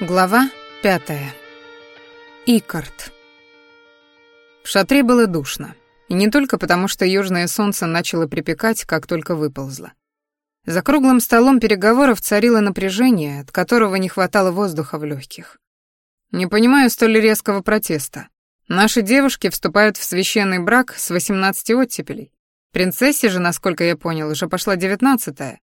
Глава пятая. Икард. В шатре было душно. И не только потому, что южное солнце начало припекать, как только выползло. За круглым столом переговоров царило напряжение, от которого не хватало воздуха в легких. Не понимаю столь резкого протеста. Наши девушки вступают в священный брак с 18 оттепелей. Принцессе же, насколько я понял, уже пошла девятнадцатая,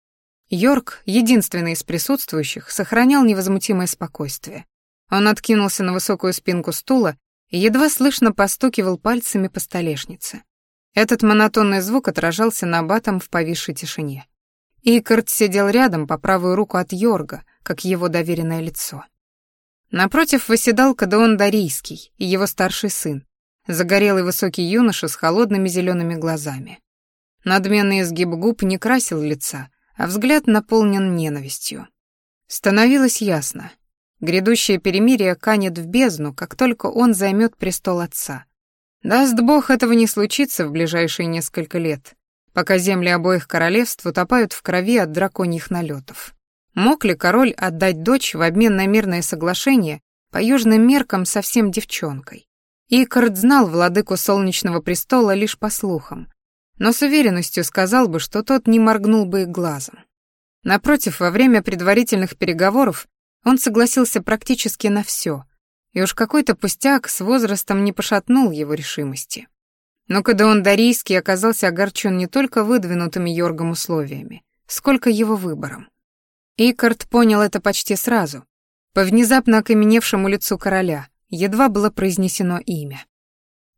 Йорк, единственный из присутствующих, сохранял невозмутимое спокойствие. Он откинулся на высокую спинку стула и едва слышно постукивал пальцами по столешнице. Этот монотонный звук отражался на батом в повисшей тишине. Икард сидел рядом по правую руку от Йорга, как его доверенное лицо. Напротив восседал Кадеон Дарийский и его старший сын, загорелый высокий юноша с холодными зелеными глазами. Надменный изгиб губ не красил лица, а взгляд наполнен ненавистью. Становилось ясно. Грядущее перемирие канет в бездну, как только он займет престол отца. Даст Бог, этого не случится в ближайшие несколько лет, пока земли обоих королевств утопают в крови от драконьих налетов. Мог ли король отдать дочь в обмен на мирное соглашение по южным меркам совсем девчонкой? Икард знал владыку Солнечного престола лишь по слухам, но с уверенностью сказал бы, что тот не моргнул бы и глазом. Напротив, во время предварительных переговоров он согласился практически на все, и уж какой-то пустяк с возрастом не пошатнул его решимости. Но когда он Дарийский оказался огорчен не только выдвинутыми Йоргом условиями, сколько его выбором. Икард понял это почти сразу. По внезапно окаменевшему лицу короля едва было произнесено имя.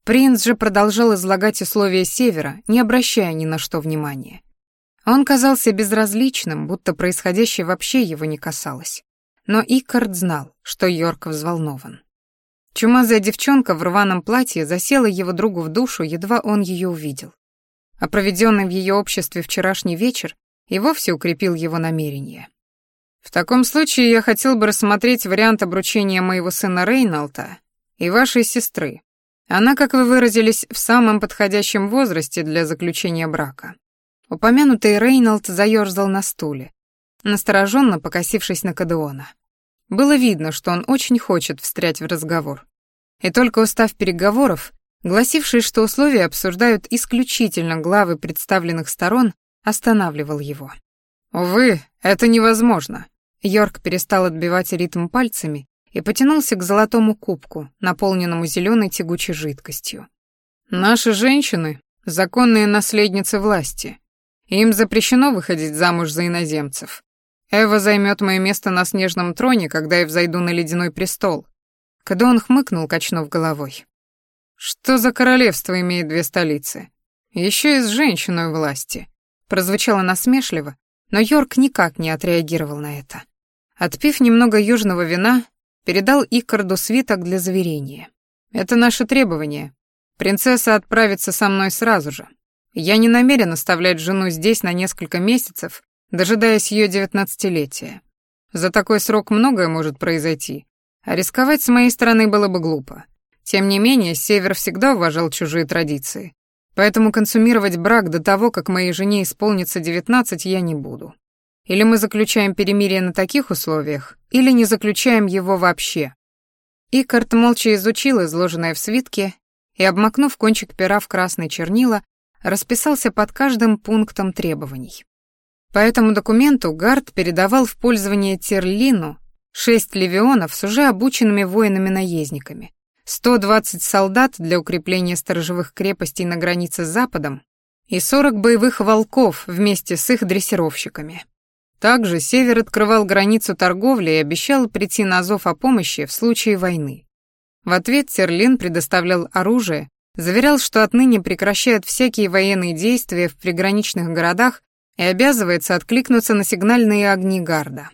Принц же продолжал излагать условия Севера, не обращая ни на что внимания. Он казался безразличным, будто происходящее вообще его не касалось. Но Икард знал, что Йорк взволнован. Чумазая девчонка в рваном платье засела его другу в душу, едва он ее увидел. А проведенный в ее обществе вчерашний вечер и вовсе укрепил его намерение. В таком случае я хотел бы рассмотреть вариант обручения моего сына Рейналта и вашей сестры, она, как вы выразились, в самом подходящем возрасте для заключения брака. Упомянутый Рейнольд заёрзал на стуле, настороженно покосившись на Кадеона. Было видно, что он очень хочет встрять в разговор. И только устав переговоров, гласивший, что условия обсуждают исключительно главы представленных сторон, останавливал его. «Увы, это невозможно». Йорк перестал отбивать ритм пальцами и потянулся к золотому кубку, наполненному зеленой тягучей жидкостью. «Наши женщины — законные наследницы власти. Им запрещено выходить замуж за иноземцев. Эва займет мое место на снежном троне, когда я взойду на ледяной престол». Когда он хмыкнул, качнув головой. «Что за королевство имеет две столицы? Еще и с женщиной власти». Прозвучало насмешливо, но Йорк никак не отреагировал на это. Отпив немного южного вина, передал Икарду свиток для заверения. «Это наше требование. Принцесса отправится со мной сразу же. Я не намерен оставлять жену здесь на несколько месяцев, дожидаясь ее девятнадцатилетия. За такой срок многое может произойти, а рисковать с моей стороны было бы глупо. Тем не менее, Север всегда уважал чужие традиции, поэтому консумировать брак до того, как моей жене исполнится девятнадцать, я не буду. Или мы заключаем перемирие на таких условиях, или не заключаем его вообще. Икарт молча изучил изложенное в свитке и, обмакнув кончик пера в красные чернила, расписался под каждым пунктом требований. По этому документу Гард передавал в пользование Терлину шесть левионов с уже обученными воинами-наездниками, 120 солдат для укрепления сторожевых крепостей на границе с Западом и 40 боевых волков вместе с их дрессировщиками. Также Север открывал границу торговли и обещал прийти на зов о помощи в случае войны. В ответ Терлин предоставлял оружие, заверял, что отныне прекращает всякие военные действия в приграничных городах и обязывается откликнуться на сигнальные огни гарда.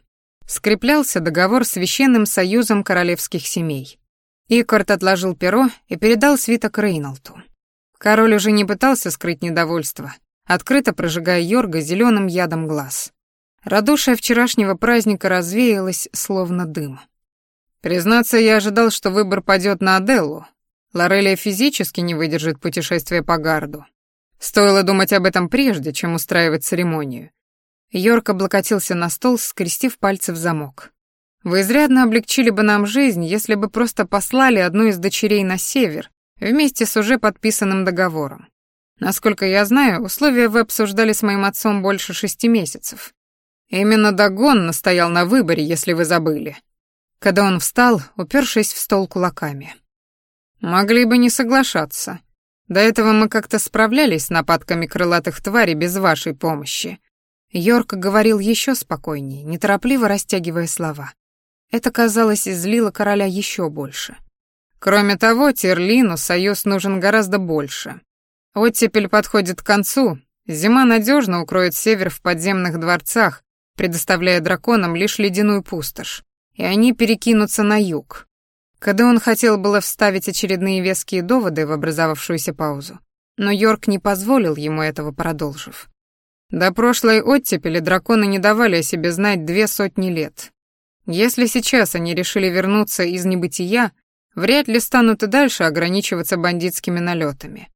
Скреплялся договор с Священным Союзом Королевских Семей. Икорт отложил перо и передал свиток Рейнолту. Король уже не пытался скрыть недовольство, открыто прожигая Йорга зеленым ядом глаз. Радушие вчерашнего праздника развеялось, словно дым. Признаться, я ожидал, что выбор падет на Аделлу. Лорелия физически не выдержит путешествия по гарду. Стоило думать об этом прежде, чем устраивать церемонию. Йорк облокотился на стол, скрестив пальцы в замок. Вы изрядно облегчили бы нам жизнь, если бы просто послали одну из дочерей на север, вместе с уже подписанным договором. Насколько я знаю, условия вы обсуждали с моим отцом больше шести месяцев. Именно Дагон настоял на выборе, если вы забыли. Когда он встал, упершись в стол кулаками. Могли бы не соглашаться. До этого мы как-то справлялись с нападками крылатых тварей без вашей помощи. Йорк говорил еще спокойнее, неторопливо растягивая слова. Это, казалось, излило короля еще больше. Кроме того, Терлину союз нужен гораздо больше. Оттепель подходит к концу, зима надежно укроет север в подземных дворцах, предоставляя драконам лишь ледяную пустошь, и они перекинутся на юг. Когда он хотел было вставить очередные веские доводы в образовавшуюся паузу, но Йорк не позволил ему этого, продолжив. До прошлой оттепели драконы не давали о себе знать две сотни лет. Если сейчас они решили вернуться из небытия, вряд ли станут и дальше ограничиваться бандитскими налетами.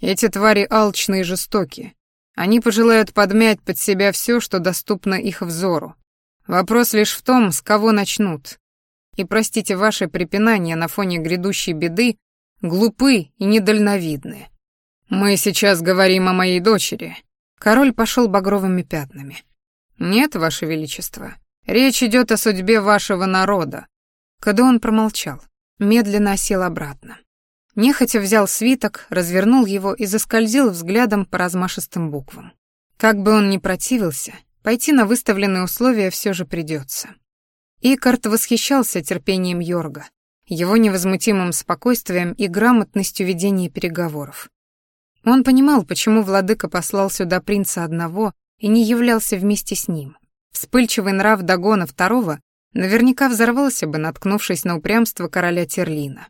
Эти твари алчны и жестоки. Они пожелают подмять под себя все, что доступно их взору. Вопрос лишь в том, с кого начнут и, простите, ваши препинания на фоне грядущей беды глупы и недальновидны. Мы сейчас говорим о моей дочери. Король пошел багровыми пятнами. Нет, ваше величество, речь идет о судьбе вашего народа. Когда он промолчал, медленно осел обратно. Нехотя взял свиток, развернул его и заскользил взглядом по размашистым буквам. Как бы он ни противился, пойти на выставленные условия все же придется. Икарт восхищался терпением Йорга, его невозмутимым спокойствием и грамотностью ведения переговоров. Он понимал, почему владыка послал сюда принца одного и не являлся вместе с ним. Вспыльчивый нрав Дагона второго наверняка взорвался бы, наткнувшись на упрямство короля Терлина.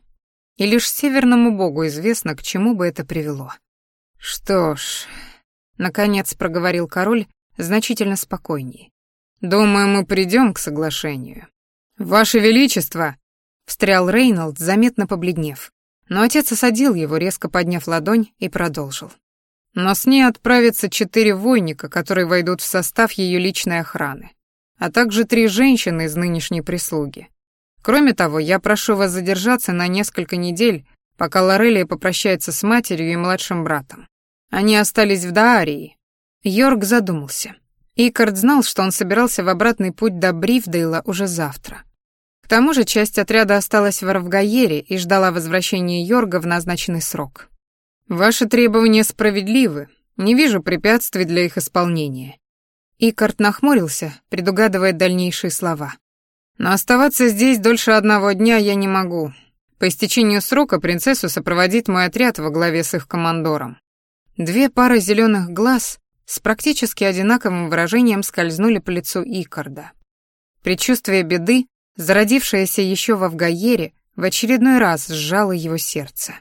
И лишь северному богу известно, к чему бы это привело. «Что ж», — наконец проговорил король значительно спокойнее. Думаю, мы придем к соглашению. Ваше Величество, встрял Рейнольд, заметно побледнев. Но отец осадил его, резко подняв ладонь, и продолжил. Но с ней отправятся четыре войника, которые войдут в состав ее личной охраны, а также три женщины из нынешней прислуги. Кроме того, я прошу вас задержаться на несколько недель, пока Лорелия попрощается с матерью и младшим братом. Они остались в Даарии. Йорк задумался. Икард знал, что он собирался в обратный путь до Брифдейла уже завтра. К тому же часть отряда осталась в Равгаере и ждала возвращения Йорга в назначенный срок. «Ваши требования справедливы, не вижу препятствий для их исполнения». Икард нахмурился, предугадывая дальнейшие слова. «Но оставаться здесь дольше одного дня я не могу. По истечению срока принцессу сопроводит мой отряд во главе с их командором». Две пары зеленых глаз с практически одинаковым выражением скользнули по лицу Икарда. Предчувствие беды, зародившееся еще во Вгаере, в очередной раз сжало его сердце.